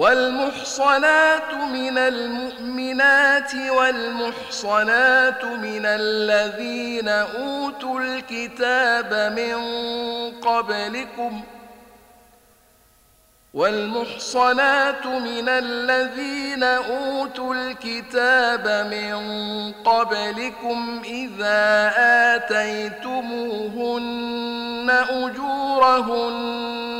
والمحصنات من المؤمنات والمحصنات من الذين أوتوا الكتاب من قبلكم والمحصنات من الذين أوتوا الكتاب من قبلكم إذا آتيتموهن أجورهن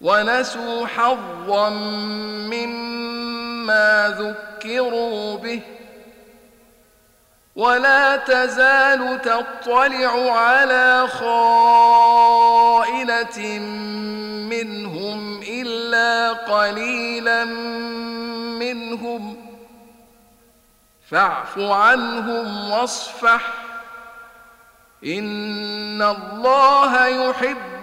ونسوا حظا مما ذكروا به. ولا تزال تطلع على خائنة منهم إلا قليلا منهم. فاعف عنهم واصفح. إن الله يحب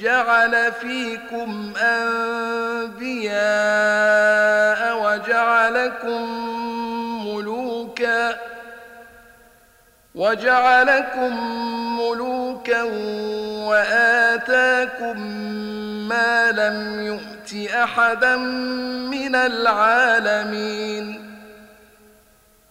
جعل فيكم أنبياء وجعلكم ملوكا وجعلكم ملوكا وآتاكم ما لم يؤت أحدا من العالمين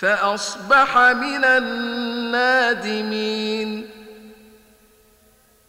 فأصبح من النادمين.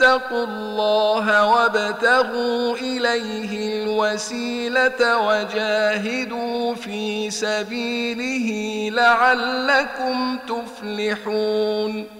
اتقوا الله وابتغوا إليه الوسيلة وجاهدوا في سبيله لعلكم تفلحون.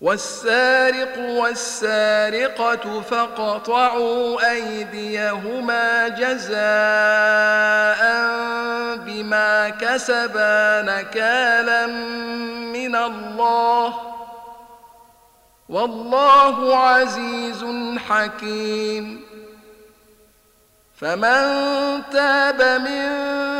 والسارق والسارقة فاقطعوا أيديهما جزاء بما كسبا نكالا من الله والله عزيز حكيم فمن تاب من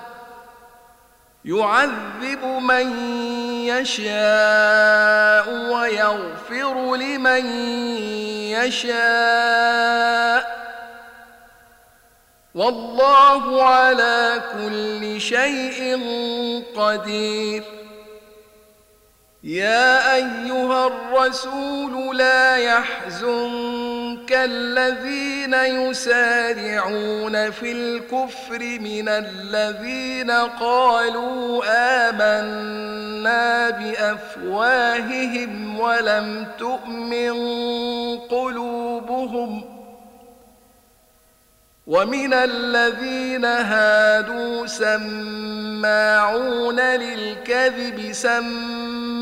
يعذب من يشاء ويغفر لمن يشاء. والله على كل شيء قدير. يا أيها الرسول لا يحزن كالذين يسارعون في الكفر من الذين قالوا آمنا بأفواههم ولم تؤمن قلوبهم ومن الذين هادوا سماعون للكذب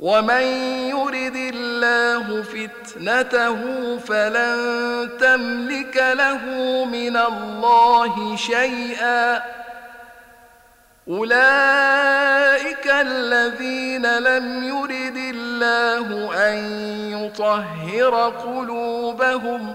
ومن يرد الله فتنته فلن تملك له من الله شيئا أولئك الذين لم يرد الله أن يطهر قلوبهم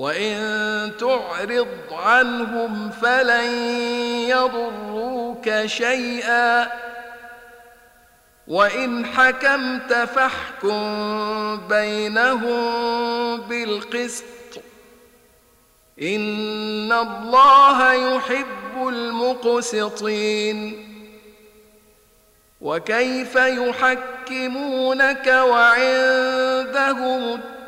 وإن تعرض عنهم فلن يضروك شيئا. وإن حكمت فاحكم بينهم بالقسط. إن الله يحب المقسطين. وكيف يحكمونك وعندهم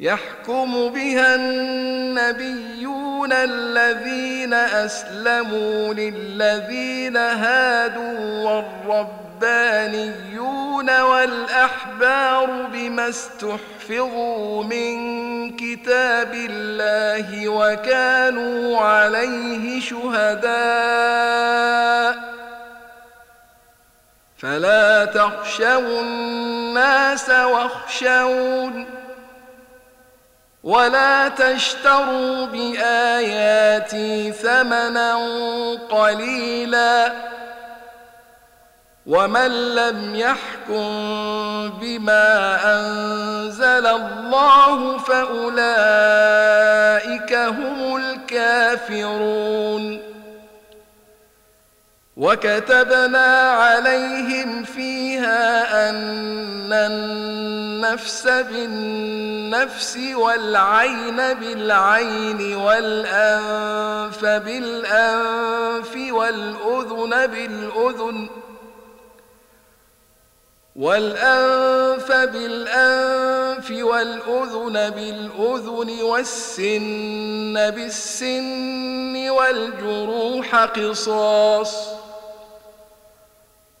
يحكم بها النبيون الذين أسلموا للذين هادوا والربانيون والأحبار بما استحفظوا من كتاب الله وكانوا عليه شهداء فلا تخشوا الناس واخشون ولا تشتروا بآياتي ثمنا قليلا ومن لم يحكم بما أنزل الله فأولئك هم الكافرون وكتبنا عليهم فيها أن النفس بالنفس والعين بالعين والأنف بالأنف والأذن بالأذن والأنف بالأنف والأذن بالأذن والسن بالسن والجروح قصاص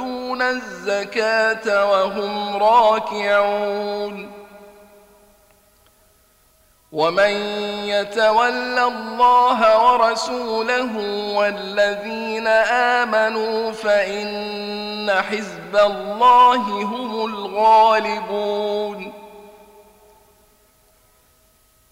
ويؤتون الزكاة وهم راكعون. ومن يتول الله ورسوله والذين آمنوا فإن حزب الله هم الغالبون.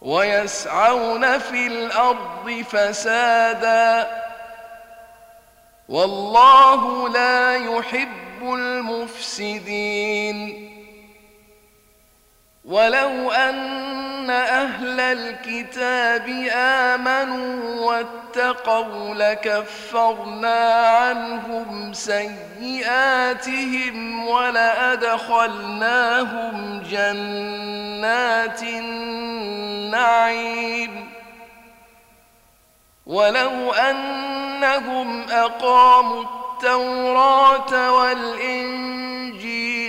ويسعون في الأرض فسادا. والله لا يحب المفسدين. ولو أن أهل الكتاب آمنوا واتقوا لكفرنا عنهم سيئاتهم ولأدخلناهم جنات النعيم ولو أنهم أقاموا التوراة والإنجيل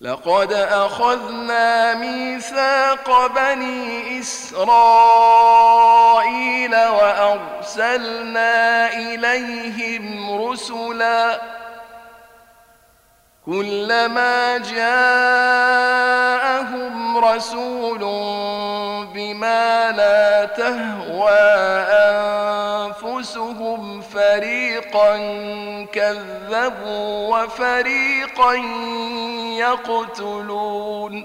لقد أخذنا ميثاق بني إسرائيل وأرسلنا إليهم رسلاً كلما جاءهم رسول بما لا تهوى أنفسهم فريقا كذبوا وفريقا يقتلون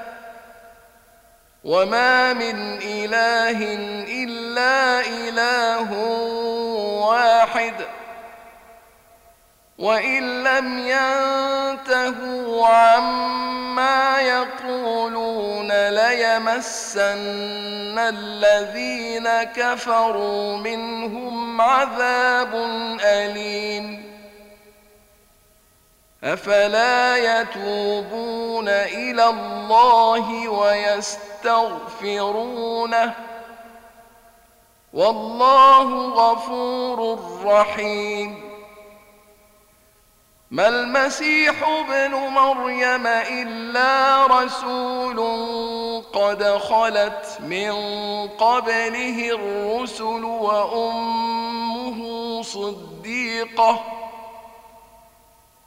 وما من إله إلا إله واحد وإن لم ينتهوا عما يقولون ليمسن الذين كفروا منهم عذاب أليم أفلا يتوبون إلى الله ويستغفرونه؟ والله غفور رحيم. ما المسيح ابن مريم إلا رسول قد خلت من قبله الرسل وأمه صديقة.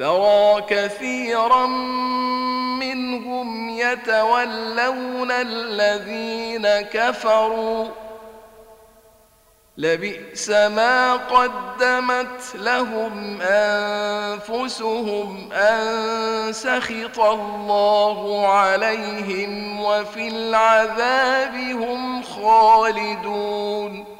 ترى كثيرا منهم يتولون الذين كفروا. لبئس ما قدمت لهم أنفسهم أن سخط الله عليهم وفي العذاب هم خالدون.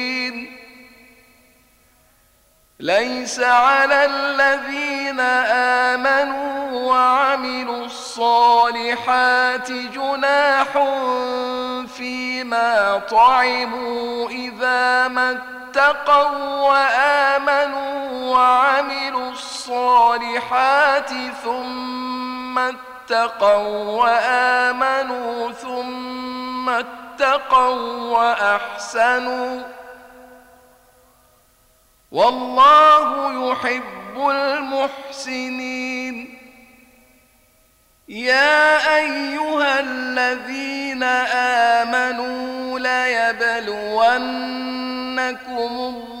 ليس على الذين آمنوا وعملوا الصالحات جناح فيما طعموا إذا ما اتقوا وآمنوا وعملوا الصالحات ثم اتقوا وآمنوا ثم اتقوا وأحسنوا والله يحب المحسنين. يا أيها الذين آمنوا ليبلونكم الله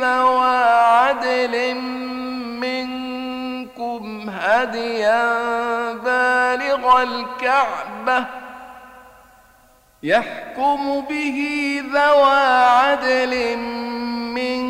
ذوى عدل منكم هديا بالغ الكعبة يحكم به ذوى عدل منكم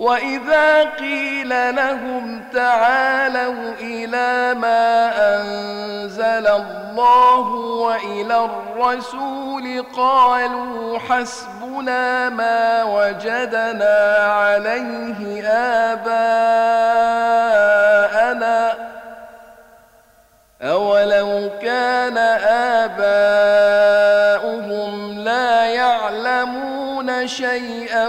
واذا قيل لهم تعالوا إلى ما انزل الله والى الرسول قالوا حسبنا ما وجدنا عليه اباءنا اولو كان اباؤهم لا يعلمون شيئا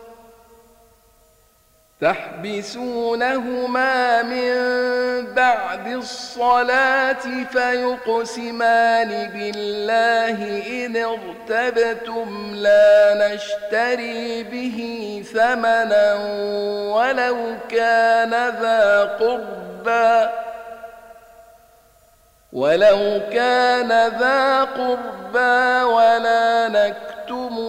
تحبسونهما من بعد الصلاة فيقسمان بالله إن ارتبتم لا نشتري به ثمنا ولو كان ذا قربى ولو كان ذا قربى ولا نكتم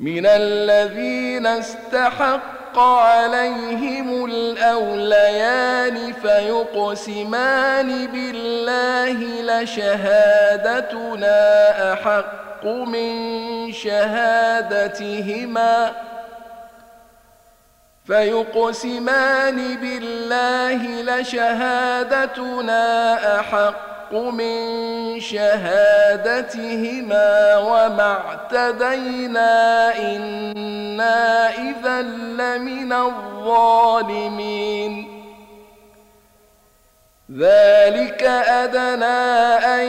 من الذين استحق عليهم الأوليان فيقسمان بالله لشهادتنا أحق من شهادتهما فيقسمان بالله لشهادتنا أحق من شهادتهما وما اعتدينا إنا إذا لمن الظالمين. ذلك أدنى أن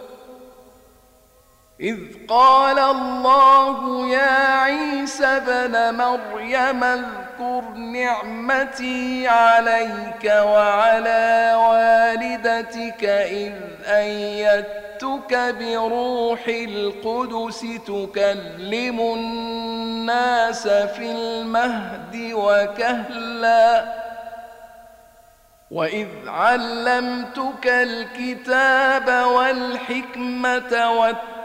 إذ قال الله يا عيسى بن مريم اذكر نعمتي عليك وعلى والدتك إذ أيدتك بروح القدس تكلم الناس في المهد وكهلاً وإذ علمتك الكتاب والحكمة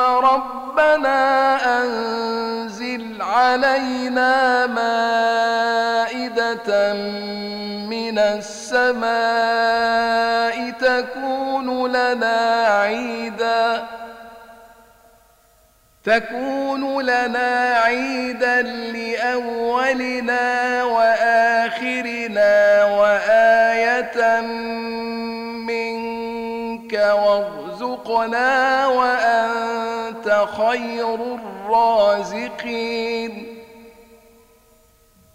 ربنا أنزل علينا مائدة من السماء تكون لنا عيدا تكون لنا عيدا لأولنا وآخرنا وآية منك وارزقنا وأنت خير الرازقين.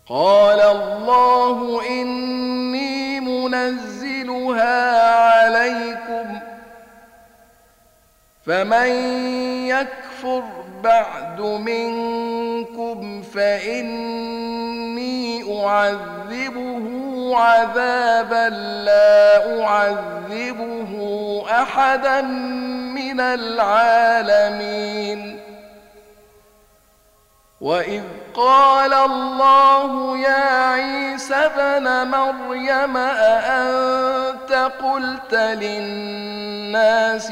قال الله إني منزلها عليكم فمن يكفر بعد منكم فإني أعذبه عذابا لا أعذبه أحدا من العالمين وإذ قال الله يا عيسى ابن مريم أأنت قلت للناس